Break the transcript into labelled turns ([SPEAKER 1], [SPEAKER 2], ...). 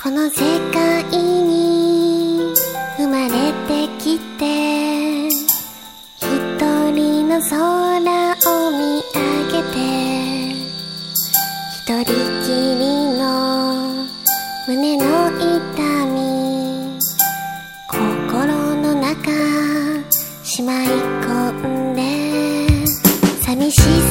[SPEAKER 1] この世界に生まれてきて一人の空を見上げて一人きりの胸の痛み心の中しまい込んで寂しさ